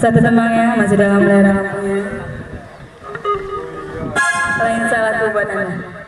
Satu tembang ya, masih dalam layar lampunya. Lain salah tuh buat anda.